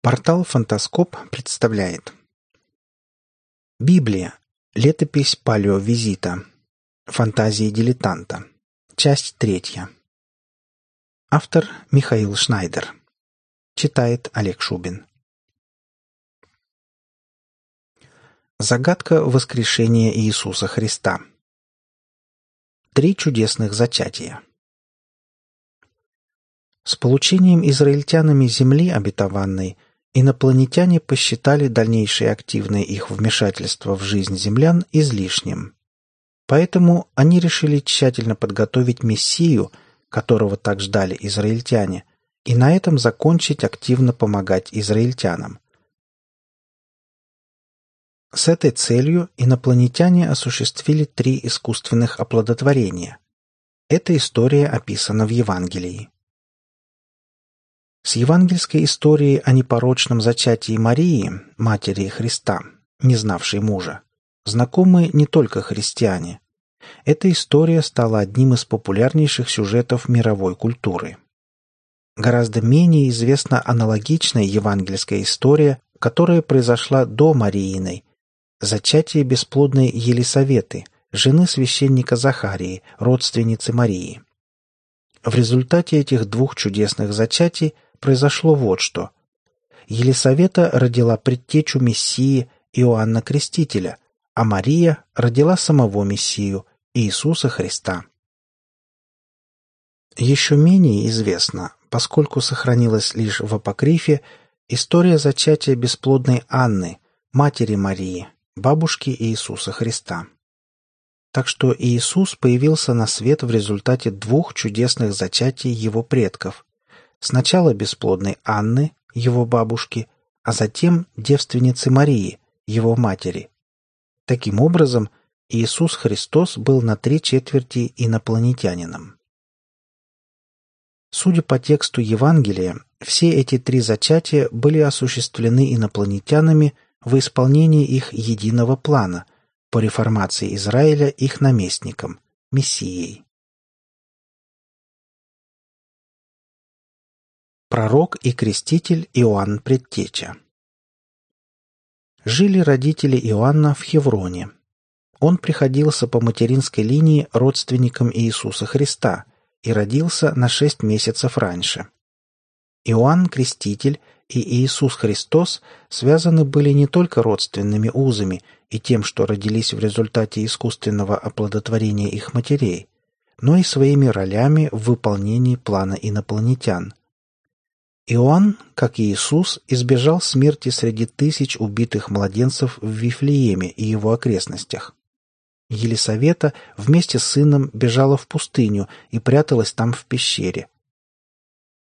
Портал «Фантаскоп» представляет Библия. Летопись палеовизита. Фантазии дилетанта. Часть третья. Автор Михаил Шнайдер. Читает Олег Шубин. Загадка воскрешения Иисуса Христа. Три чудесных зачатия. С получением израильтянами земли обетованной – Инопланетяне посчитали дальнейшее активное их вмешательство в жизнь землян излишним. Поэтому они решили тщательно подготовить Мессию, которого так ждали израильтяне, и на этом закончить активно помогать израильтянам. С этой целью инопланетяне осуществили три искусственных оплодотворения. Эта история описана в Евангелии. С евангельской историей о непорочном зачатии Марии, матери Христа, не знавшей мужа, знакомы не только христиане. Эта история стала одним из популярнейших сюжетов мировой культуры. Гораздо менее известна аналогичная евангельская история, которая произошла до Марииной, зачатие бесплодной Елисаветы, жены священника Захарии, родственницы Марии. В результате этих двух чудесных зачатий – произошло вот что. Елисавета родила предтечу Мессии Иоанна Крестителя, а Мария родила самого Мессию, Иисуса Христа. Еще менее известно, поскольку сохранилась лишь в апокрифе, история зачатия бесплодной Анны, матери Марии, бабушки Иисуса Христа. Так что Иисус появился на свет в результате двух чудесных зачатий его предков Сначала бесплодной Анны, его бабушки, а затем девственницы Марии, его матери. Таким образом, Иисус Христос был на три четверти инопланетянином. Судя по тексту Евангелия, все эти три зачатия были осуществлены инопланетянами в исполнении их единого плана по реформации Израиля их наместником, Мессией. Пророк и креститель Иоанн Предтеча Жили родители Иоанна в Хевроне. Он приходился по материнской линии родственником Иисуса Христа и родился на шесть месяцев раньше. Иоанн Креститель и Иисус Христос связаны были не только родственными узами и тем, что родились в результате искусственного оплодотворения их матерей, но и своими ролями в выполнении плана инопланетян. Иоанн, как и Иисус, избежал смерти среди тысяч убитых младенцев в Вифлееме и его окрестностях. Елисавета вместе с сыном бежала в пустыню и пряталась там в пещере.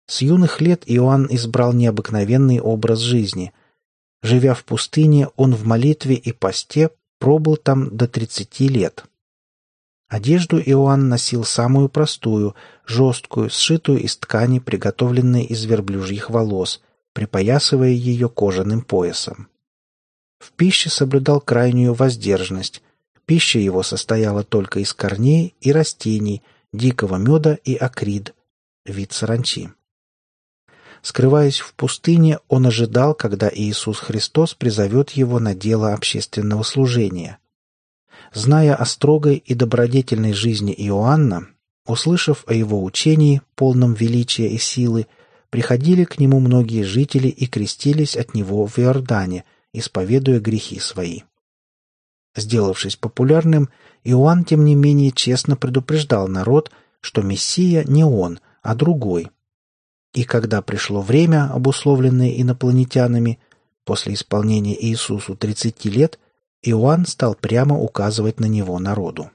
С юных лет Иоанн избрал необыкновенный образ жизни. Живя в пустыне, он в молитве и посте пробыл там до 30 лет. Одежду Иоанн носил самую простую, жесткую, сшитую из ткани, приготовленной из верблюжьих волос, припоясывая ее кожаным поясом. В пище соблюдал крайнюю воздержанность. Пища его состояла только из корней и растений, дикого меда и акрид, вид саранчи. Скрываясь в пустыне, он ожидал, когда Иисус Христос призовет его на дело общественного служения. Зная о строгой и добродетельной жизни Иоанна, услышав о его учении, полном величия и силы, приходили к нему многие жители и крестились от него в Иордане, исповедуя грехи свои. Сделавшись популярным, Иоанн, тем не менее, честно предупреждал народ, что Мессия не он, а другой. И когда пришло время, обусловленное инопланетянами, после исполнения Иисусу 30 лет, Иоанн стал прямо указывать на него народу.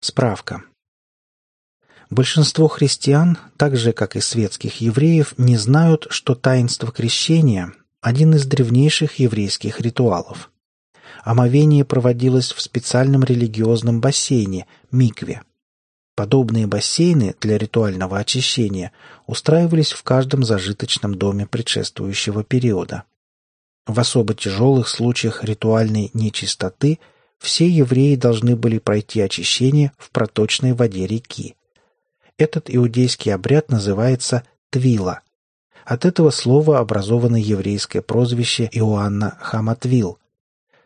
Справка. Большинство христиан, так же как и светских евреев, не знают, что таинство крещения – один из древнейших еврейских ритуалов. Омовение проводилось в специальном религиозном бассейне – микве. Подобные бассейны для ритуального очищения устраивались в каждом зажиточном доме предшествующего периода. В особо тяжелых случаях ритуальной нечистоты все евреи должны были пройти очищение в проточной воде реки. Этот иудейский обряд называется твила. От этого слова образовано еврейское прозвище Иоанна Хаматвил,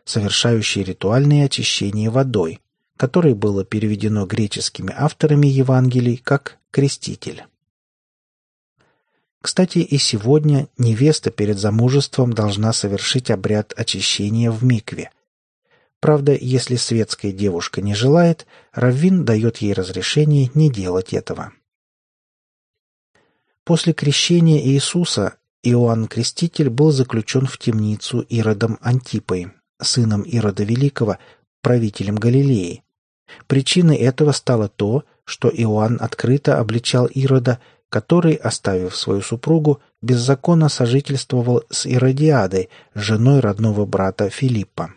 совершающий ритуальное очищение водой, которое было переведено греческими авторами Евангелий как «креститель». Кстати, и сегодня невеста перед замужеством должна совершить обряд очищения в микве. Правда, если светская девушка не желает, Раввин дает ей разрешение не делать этого. После крещения Иисуса Иоанн Креститель был заключен в темницу Иродом Антипой, сыном Ирода Великого, правителем Галилеи. Причиной этого стало то, что Иоанн открыто обличал Ирода, который, оставив свою супругу, беззаконно сожительствовал с Иродиадой, женой родного брата Филиппа.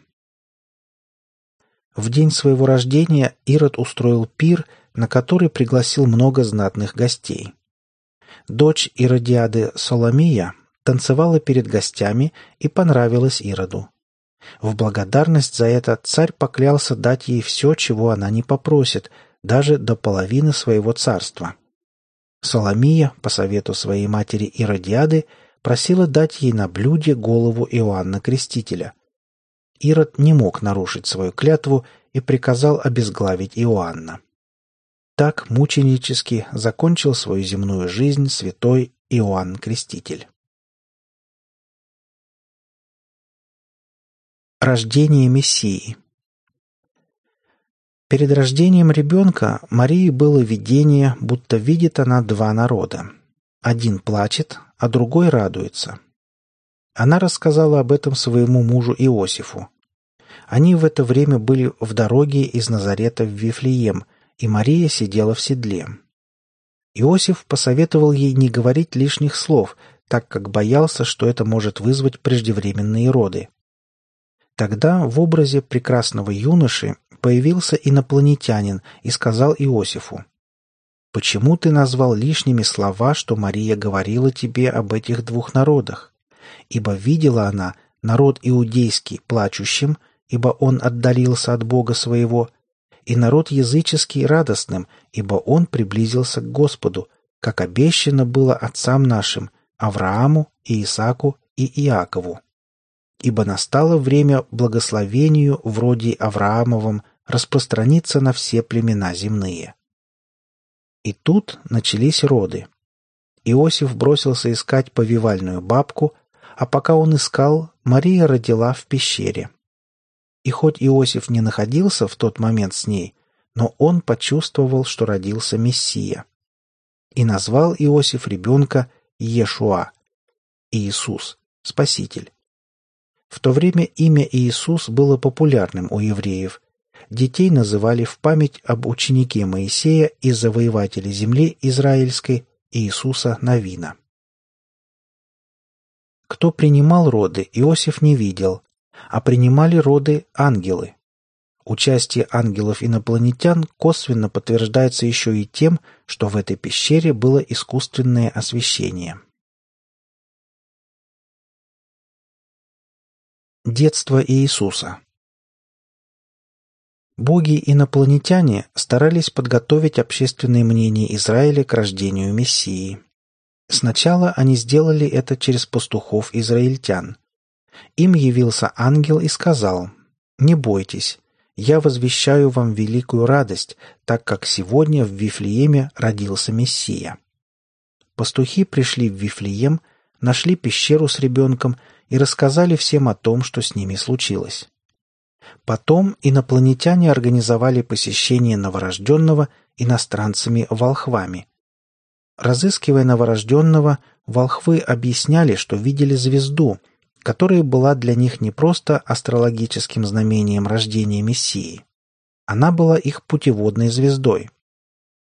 В день своего рождения Ирод устроил пир, на который пригласил много знатных гостей. Дочь Иродиады Соломия танцевала перед гостями и понравилась Ироду. В благодарность за это царь поклялся дать ей все, чего она не попросит, даже до половины своего царства. Соломия, по совету своей матери Иродиады, просила дать ей на блюде голову Иоанна Крестителя. Ирод не мог нарушить свою клятву и приказал обезглавить Иоанна. Так мученически закончил свою земную жизнь святой Иоанн Креститель. Рождение Мессии Перед рождением ребенка Марии было видение, будто видит она два народа. Один плачет, а другой радуется. Она рассказала об этом своему мужу Иосифу. Они в это время были в дороге из Назарета в Вифлеем – и Мария сидела в седле. Иосиф посоветовал ей не говорить лишних слов, так как боялся, что это может вызвать преждевременные роды. Тогда в образе прекрасного юноши появился инопланетянин и сказал Иосифу, «Почему ты назвал лишними слова, что Мария говорила тебе об этих двух народах? Ибо видела она народ иудейский плачущим, ибо он отдалился от Бога своего, и народ языческий радостным, ибо он приблизился к Господу, как обещано было отцам нашим, Аврааму и Исааку и Иакову. Ибо настало время благословению вроде Авраамовым распространиться на все племена земные. И тут начались роды. Иосиф бросился искать повивальную бабку, а пока он искал, Мария родила в пещере. И хоть Иосиф не находился в тот момент с ней, но он почувствовал, что родился Мессия. И назвал Иосиф ребенка Иешуа, Иисус, Спаситель. В то время имя Иисус было популярным у евреев. Детей называли в память об ученике Моисея и завоевателе земли израильской Иисуса Навина. Кто принимал роды, Иосиф не видел, а принимали роды ангелы. Участие ангелов-инопланетян косвенно подтверждается еще и тем, что в этой пещере было искусственное освещение. Детство Иисуса Боги-инопланетяне старались подготовить общественное мнение Израиля к рождению Мессии. Сначала они сделали это через пастухов-израильтян. Им явился ангел и сказал «Не бойтесь, я возвещаю вам великую радость, так как сегодня в Вифлееме родился Мессия». Пастухи пришли в Вифлеем, нашли пещеру с ребенком и рассказали всем о том, что с ними случилось. Потом инопланетяне организовали посещение новорожденного иностранцами-волхвами. Разыскивая новорожденного, волхвы объясняли, что видели звезду, которая была для них не просто астрологическим знамением рождения Мессии. Она была их путеводной звездой.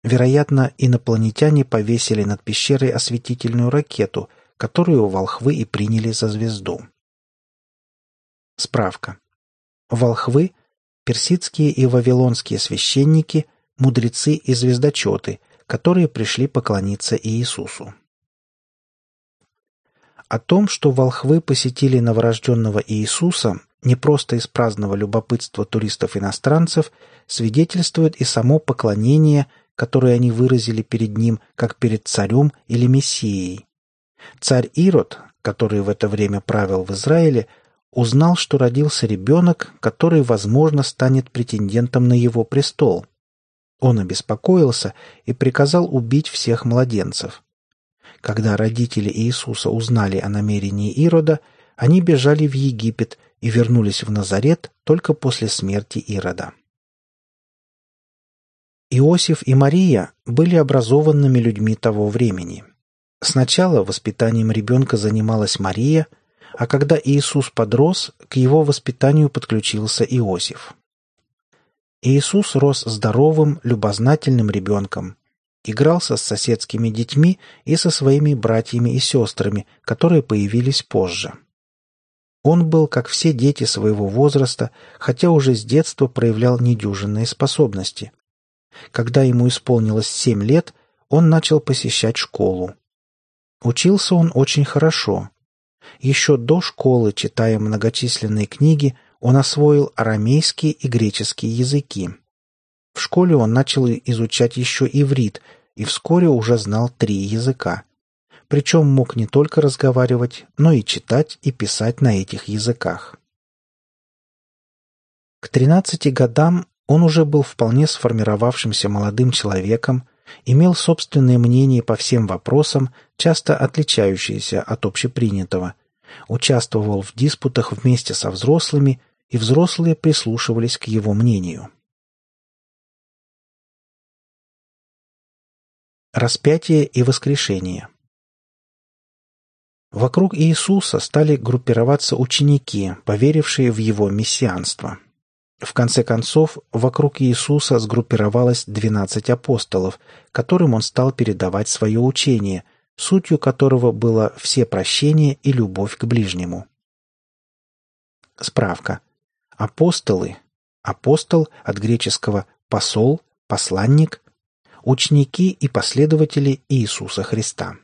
Вероятно, инопланетяне повесили над пещерой осветительную ракету, которую волхвы и приняли за звезду. Справка. Волхвы – персидские и вавилонские священники, мудрецы и звездочеты, которые пришли поклониться Иисусу. О том, что волхвы посетили новорожденного Иисуса не просто из праздного любопытства туристов-иностранцев, свидетельствует и само поклонение, которое они выразили перед ним, как перед царем или мессией. Царь Ирод, который в это время правил в Израиле, узнал, что родился ребенок, который, возможно, станет претендентом на его престол. Он обеспокоился и приказал убить всех младенцев. Когда родители Иисуса узнали о намерении Ирода, они бежали в Египет и вернулись в Назарет только после смерти Ирода. Иосиф и Мария были образованными людьми того времени. Сначала воспитанием ребенка занималась Мария, а когда Иисус подрос, к его воспитанию подключился Иосиф. Иисус рос здоровым, любознательным ребенком, игрался с соседскими детьми и со своими братьями и сестрами, которые появились позже. Он был, как все дети своего возраста, хотя уже с детства проявлял недюжинные способности. Когда ему исполнилось семь лет, он начал посещать школу. Учился он очень хорошо. Еще до школы, читая многочисленные книги, он освоил арамейский и греческий языки. В школе он начал изучать еще иврит и вскоре уже знал три языка. Причем мог не только разговаривать, но и читать и писать на этих языках. К 13 годам он уже был вполне сформировавшимся молодым человеком, имел собственное мнение по всем вопросам, часто отличающиеся от общепринятого, участвовал в диспутах вместе со взрослыми и взрослые прислушивались к его мнению. Распятие и воскрешение Вокруг Иисуса стали группироваться ученики, поверившие в его мессианство. В конце концов, вокруг Иисуса сгруппировалось двенадцать апостолов, которым он стал передавать свое учение, сутью которого было все прощение и любовь к ближнему. Справка. Апостолы. Апостол от греческого «посол», «посланник», ученики и последователи Иисуса Христа.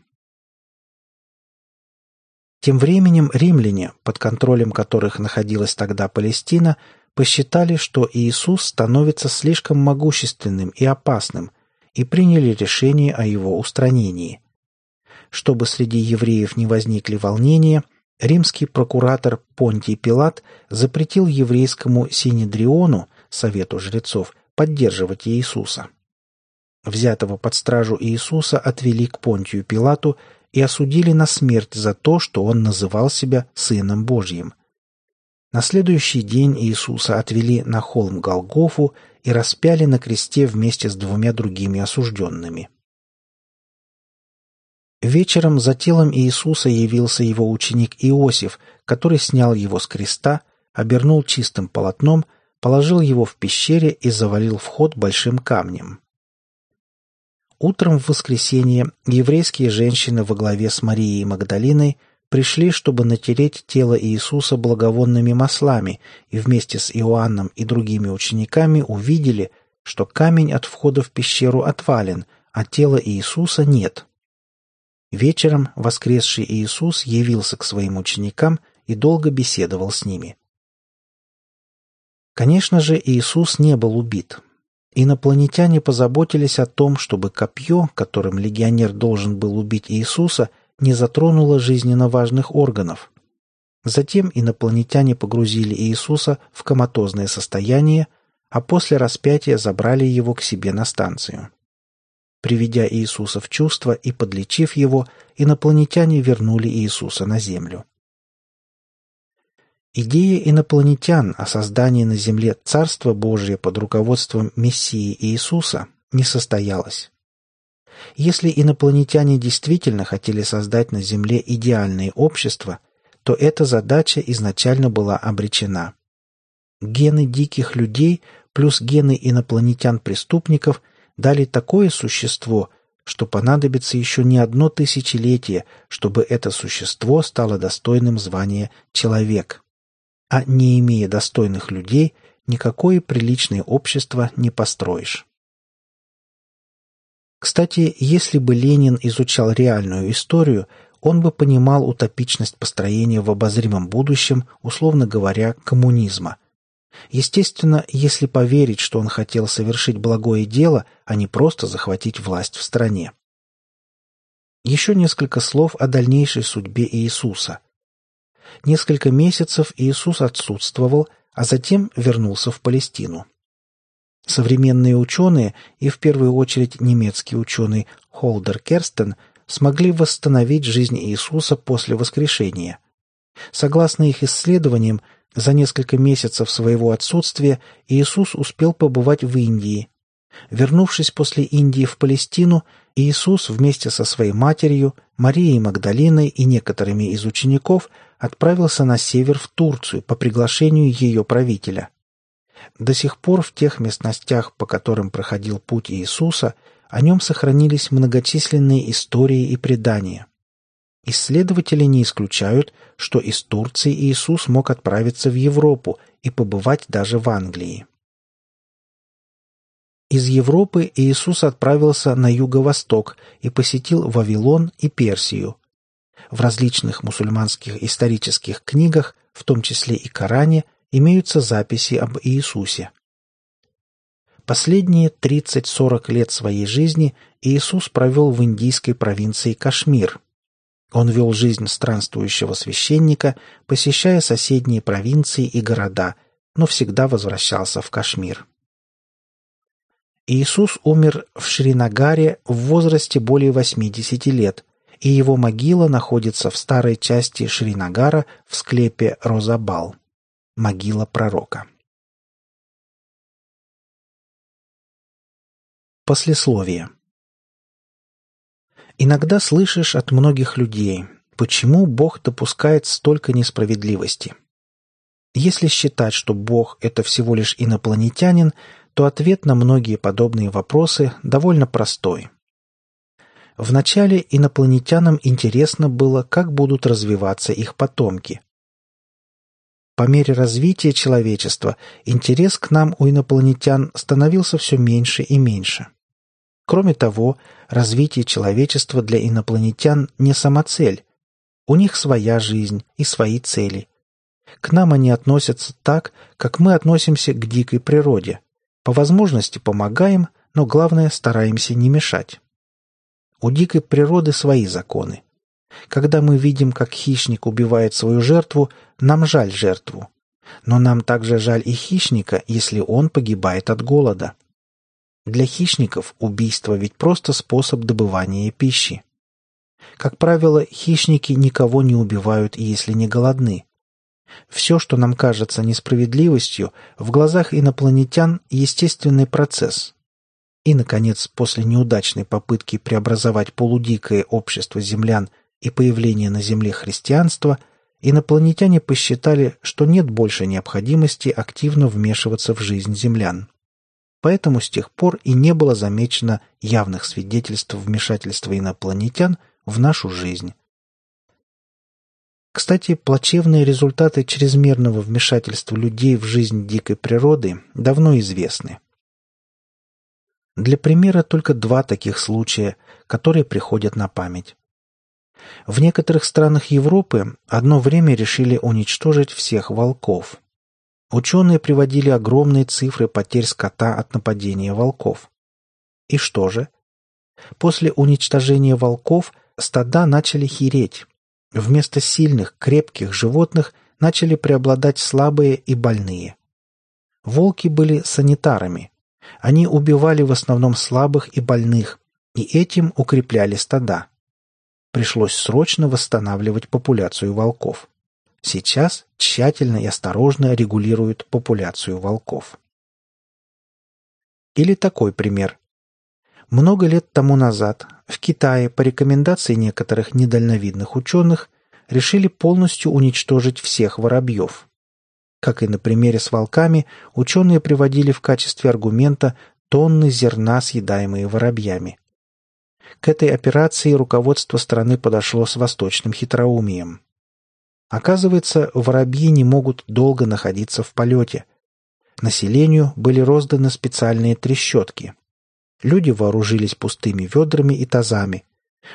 Тем временем римляне, под контролем которых находилась тогда Палестина, посчитали, что Иисус становится слишком могущественным и опасным, и приняли решение о его устранении. Чтобы среди евреев не возникли волнения – римский прокуратор Понтий Пилат запретил еврейскому Синедриону, совету жрецов, поддерживать Иисуса. Взятого под стражу Иисуса отвели к Понтию Пилату и осудили на смерть за то, что он называл себя Сыном Божьим. На следующий день Иисуса отвели на холм Голгофу и распяли на кресте вместе с двумя другими осужденными. Вечером за телом Иисуса явился его ученик Иосиф, который снял его с креста, обернул чистым полотном, положил его в пещере и завалил вход большим камнем. Утром в воскресенье еврейские женщины во главе с Марией Магдалиной пришли, чтобы натереть тело Иисуса благовонными маслами, и вместе с Иоанном и другими учениками увидели, что камень от входа в пещеру отвален, а тела Иисуса нет. Вечером воскресший Иисус явился к своим ученикам и долго беседовал с ними. Конечно же, Иисус не был убит. Инопланетяне позаботились о том, чтобы копье, которым легионер должен был убить Иисуса, не затронуло жизненно важных органов. Затем инопланетяне погрузили Иисуса в коматозное состояние, а после распятия забрали его к себе на станцию. Приведя Иисуса в чувство и подлечив его, инопланетяне вернули Иисуса на землю. Идея инопланетян о создании на земле Царства Божия под руководством Мессии Иисуса не состоялась. Если инопланетяне действительно хотели создать на Земле идеальное общество, то эта задача изначально была обречена. Гены диких людей плюс гены инопланетян-преступников – дали такое существо, что понадобится еще не одно тысячелетие, чтобы это существо стало достойным звания «человек». А не имея достойных людей, никакое приличное общество не построишь. Кстати, если бы Ленин изучал реальную историю, он бы понимал утопичность построения в обозримом будущем, условно говоря, коммунизма – Естественно, если поверить, что он хотел совершить благое дело, а не просто захватить власть в стране. Еще несколько слов о дальнейшей судьбе Иисуса. Несколько месяцев Иисус отсутствовал, а затем вернулся в Палестину. Современные ученые, и в первую очередь немецкий ученый Холдер Керстен, смогли восстановить жизнь Иисуса после воскрешения. Согласно их исследованиям, за несколько месяцев своего отсутствия Иисус успел побывать в Индии. Вернувшись после Индии в Палестину, Иисус вместе со своей матерью, Марией Магдалиной и некоторыми из учеников отправился на север в Турцию по приглашению ее правителя. До сих пор в тех местностях, по которым проходил путь Иисуса, о нем сохранились многочисленные истории и предания. Исследователи не исключают, что из Турции Иисус мог отправиться в Европу и побывать даже в Англии. Из Европы Иисус отправился на юго-восток и посетил Вавилон и Персию. В различных мусульманских исторических книгах, в том числе и Коране, имеются записи об Иисусе. Последние 30-40 лет своей жизни Иисус провел в индийской провинции Кашмир. Он вел жизнь странствующего священника, посещая соседние провинции и города, но всегда возвращался в Кашмир. Иисус умер в Шринагаре в возрасте более 80 лет, и его могила находится в старой части Шринагара в склепе Розабал. Могила пророка. Послесловие. Иногда слышишь от многих людей, почему Бог допускает столько несправедливости. Если считать, что Бог – это всего лишь инопланетянин, то ответ на многие подобные вопросы довольно простой. Вначале инопланетянам интересно было, как будут развиваться их потомки. По мере развития человечества интерес к нам у инопланетян становился все меньше и меньше. Кроме того, развитие человечества для инопланетян не самоцель. У них своя жизнь и свои цели. К нам они относятся так, как мы относимся к дикой природе. По возможности помогаем, но главное стараемся не мешать. У дикой природы свои законы. Когда мы видим, как хищник убивает свою жертву, нам жаль жертву. Но нам также жаль и хищника, если он погибает от голода. Для хищников убийство ведь просто способ добывания пищи. Как правило, хищники никого не убивают, если не голодны. Все, что нам кажется несправедливостью, в глазах инопланетян – естественный процесс. И, наконец, после неудачной попытки преобразовать полудикое общество землян и появления на Земле христианства, инопланетяне посчитали, что нет больше необходимости активно вмешиваться в жизнь землян поэтому с тех пор и не было замечено явных свидетельств вмешательства инопланетян в нашу жизнь. Кстати, плачевные результаты чрезмерного вмешательства людей в жизнь дикой природы давно известны. Для примера только два таких случая, которые приходят на память. В некоторых странах Европы одно время решили уничтожить всех волков – Ученые приводили огромные цифры потерь скота от нападения волков. И что же? После уничтожения волков стада начали хереть. Вместо сильных, крепких животных начали преобладать слабые и больные. Волки были санитарами. Они убивали в основном слабых и больных, и этим укрепляли стада. Пришлось срочно восстанавливать популяцию волков. Сейчас тщательно и осторожно регулируют популяцию волков. Или такой пример. Много лет тому назад в Китае по рекомендации некоторых недальновидных ученых решили полностью уничтожить всех воробьев. Как и на примере с волками, ученые приводили в качестве аргумента тонны зерна, съедаемые воробьями. К этой операции руководство страны подошло с восточным хитроумием. Оказывается, воробьи не могут долго находиться в полете. Населению были розданы специальные трещотки. Люди вооружились пустыми ведрами и тазами.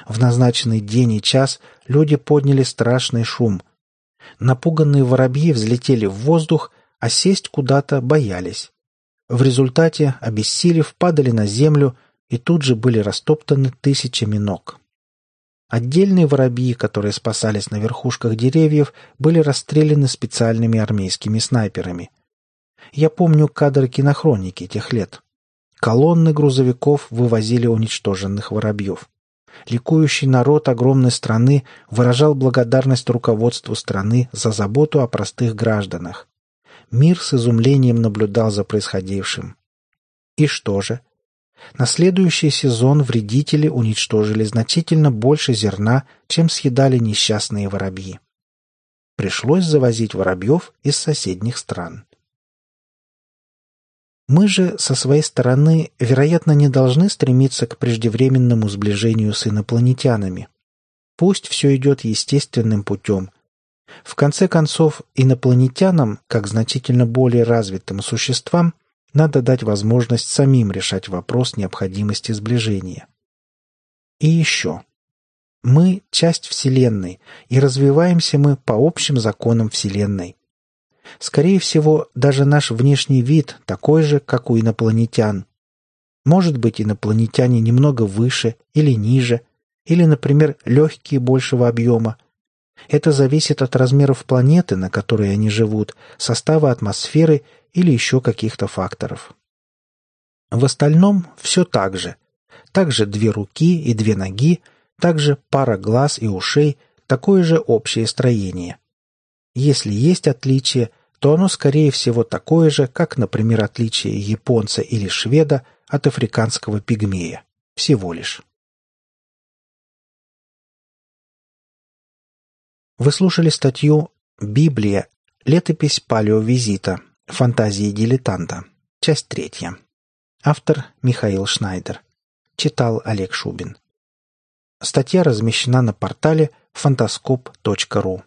В назначенный день и час люди подняли страшный шум. Напуганные воробьи взлетели в воздух, а сесть куда-то боялись. В результате, обессилев, падали на землю и тут же были растоптаны тысячами ног. Отдельные воробьи, которые спасались на верхушках деревьев, были расстреляны специальными армейскими снайперами. Я помню кадры кинохроники тех лет. Колонны грузовиков вывозили уничтоженных воробьев. Ликующий народ огромной страны выражал благодарность руководству страны за заботу о простых гражданах. Мир с изумлением наблюдал за происходившим. И что же? На следующий сезон вредители уничтожили значительно больше зерна, чем съедали несчастные воробьи. Пришлось завозить воробьев из соседних стран. Мы же, со своей стороны, вероятно, не должны стремиться к преждевременному сближению с инопланетянами. Пусть все идет естественным путем. В конце концов, инопланетянам, как значительно более развитым существам, надо дать возможность самим решать вопрос необходимости сближения. И еще. Мы – часть Вселенной, и развиваемся мы по общим законам Вселенной. Скорее всего, даже наш внешний вид такой же, как у инопланетян. Может быть, инопланетяне немного выше или ниже, или, например, легкие большего объема. Это зависит от размеров планеты, на которой они живут, состава атмосферы или еще каких-то факторов. В остальном все так же. Также две руки и две ноги, также пара глаз и ушей, такое же общее строение. Если есть отличие, то оно скорее всего такое же, как, например, отличие японца или шведа от африканского пигмея. Всего лишь. Вы слушали статью «Библия. Летопись палеовизита. Фантазии дилетанта». Часть третья. Автор Михаил Шнайдер. Читал Олег Шубин. Статья размещена на портале фантаскоп.ру.